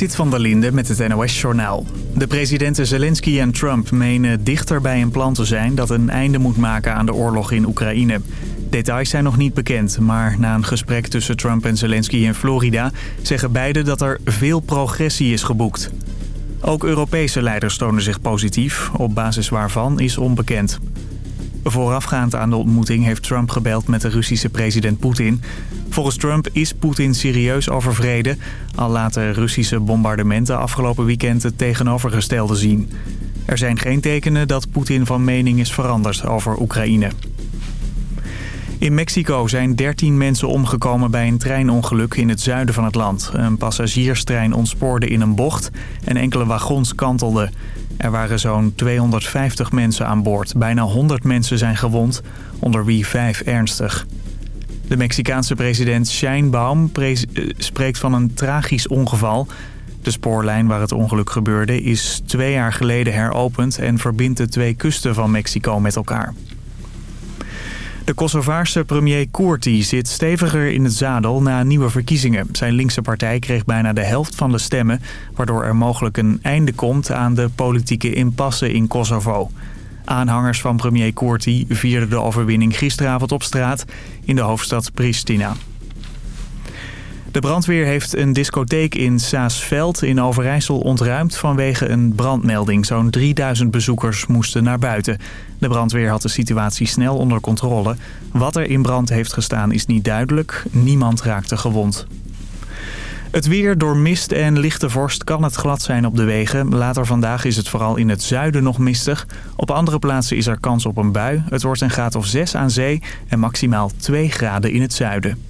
Zit van der Linde met het NOS-journaal. De presidenten Zelensky en Trump menen dichter bij een plan te zijn... dat een einde moet maken aan de oorlog in Oekraïne. Details zijn nog niet bekend, maar na een gesprek tussen Trump en Zelensky in Florida... zeggen beide dat er veel progressie is geboekt. Ook Europese leiders tonen zich positief, op basis waarvan is onbekend. Voorafgaand aan de ontmoeting heeft Trump gebeld met de Russische president Poetin. Volgens Trump is Poetin serieus over vrede... al laten Russische bombardementen afgelopen weekend het tegenovergestelde zien. Er zijn geen tekenen dat Poetin van mening is veranderd over Oekraïne. In Mexico zijn 13 mensen omgekomen bij een treinongeluk in het zuiden van het land. Een passagierstrein ontspoorde in een bocht en enkele wagons kantelden. Er waren zo'n 250 mensen aan boord. Bijna 100 mensen zijn gewond, onder wie vijf ernstig. De Mexicaanse president Scheinbaum eh, spreekt van een tragisch ongeval. De spoorlijn waar het ongeluk gebeurde is twee jaar geleden heropend... en verbindt de twee kusten van Mexico met elkaar. De Kosovaarse premier Koerti zit steviger in het zadel na nieuwe verkiezingen. Zijn linkse partij kreeg bijna de helft van de stemmen... waardoor er mogelijk een einde komt aan de politieke impasse in Kosovo. Aanhangers van premier Koerti vierden de overwinning gisteravond op straat in de hoofdstad Pristina. De brandweer heeft een discotheek in Saasveld in Overijssel ontruimd vanwege een brandmelding. Zo'n 3000 bezoekers moesten naar buiten. De brandweer had de situatie snel onder controle. Wat er in brand heeft gestaan is niet duidelijk. Niemand raakte gewond. Het weer door mist en lichte vorst kan het glad zijn op de wegen. Later vandaag is het vooral in het zuiden nog mistig. Op andere plaatsen is er kans op een bui. Het wordt een graad of 6 aan zee en maximaal 2 graden in het zuiden.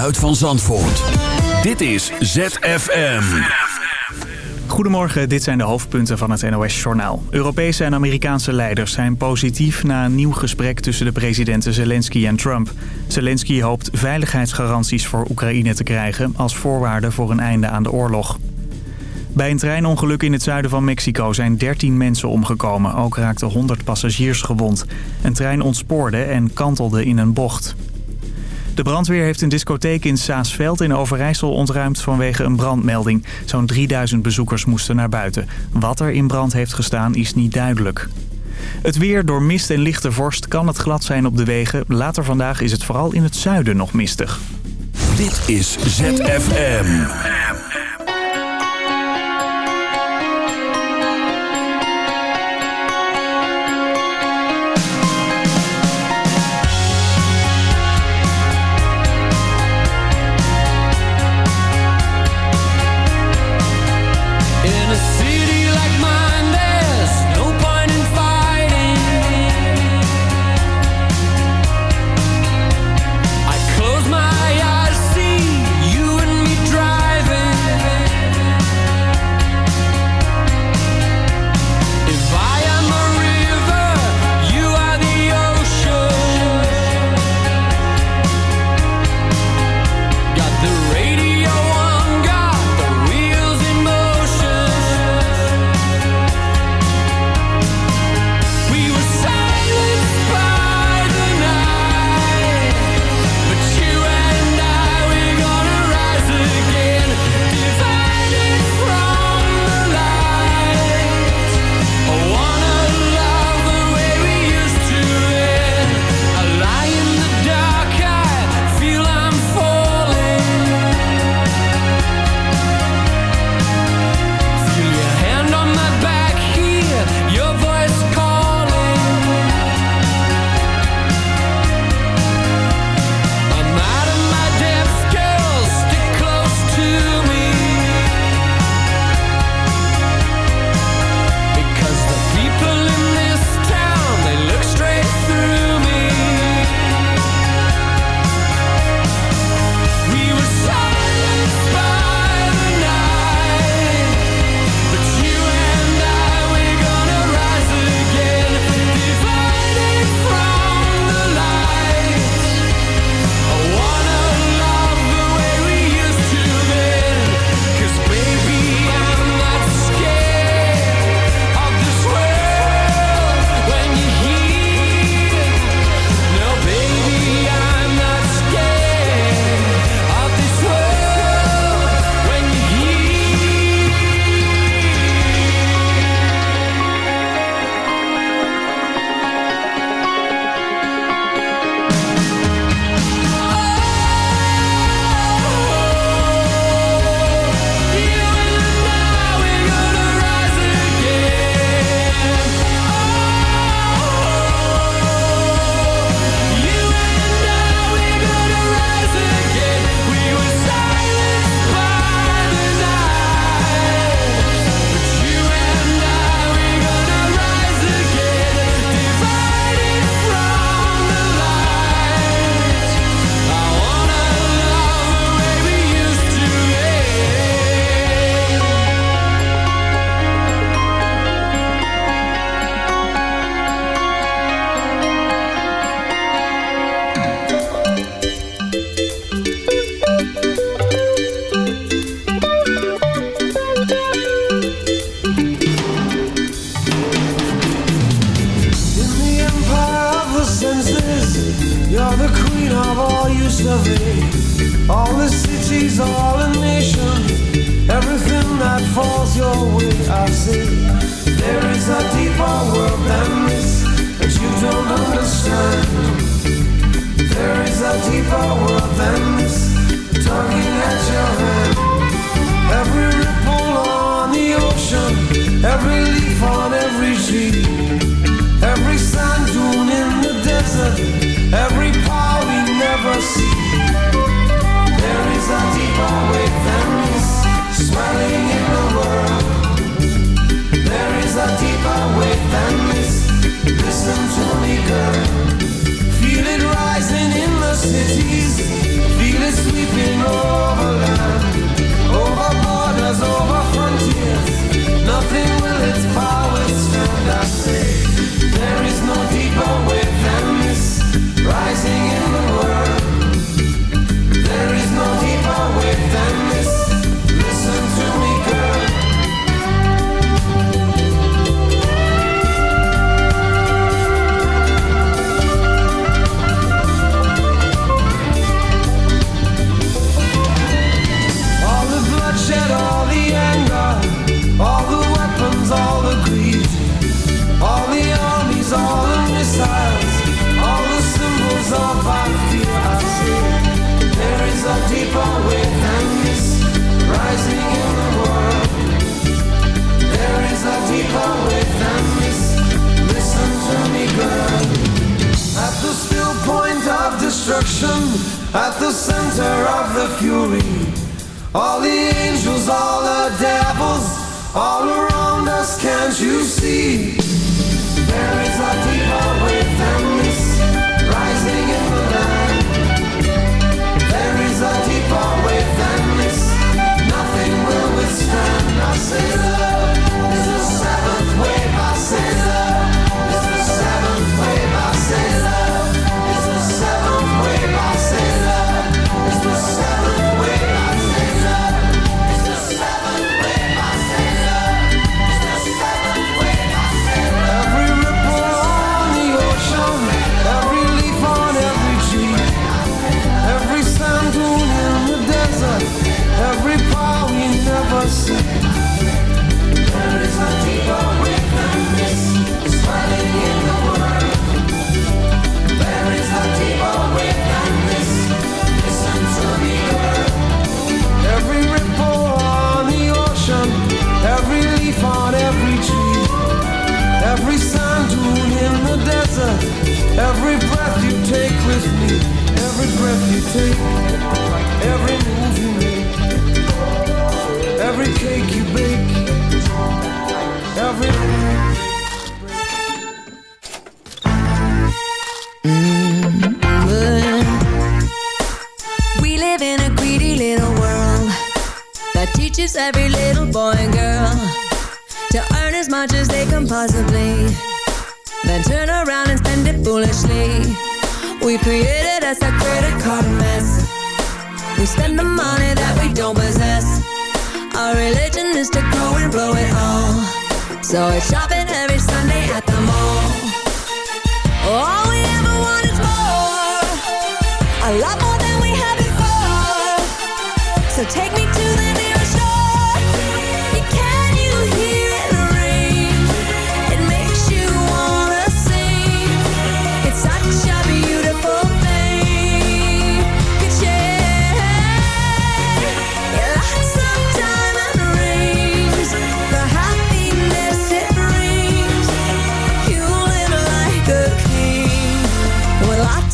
geluid van Zandvoort. Dit is ZFM. Goedemorgen, dit zijn de hoofdpunten van het NOS-journaal. Europese en Amerikaanse leiders zijn positief na een nieuw gesprek tussen de presidenten Zelensky en Trump. Zelensky hoopt veiligheidsgaranties voor Oekraïne te krijgen als voorwaarde voor een einde aan de oorlog. Bij een treinongeluk in het zuiden van Mexico zijn 13 mensen omgekomen. Ook raakten 100 passagiers gewond. Een trein ontspoorde en kantelde in een bocht. De brandweer heeft een discotheek in Saasveld in Overijssel ontruimd vanwege een brandmelding. Zo'n 3000 bezoekers moesten naar buiten. Wat er in brand heeft gestaan is niet duidelijk. Het weer door mist en lichte vorst kan het glad zijn op de wegen. Later vandaag is het vooral in het zuiden nog mistig. Dit is ZFM. We live in a greedy little world that teaches every little boy and girl to earn as much as they can possibly, then turn around and spend it foolishly. We created it as a credit card mess We spend the money that we don't possess. Our religion is to grow and blow it all. So we're shopping every Sunday at the mall. All we ever want is more. A lot more than we had before. So take me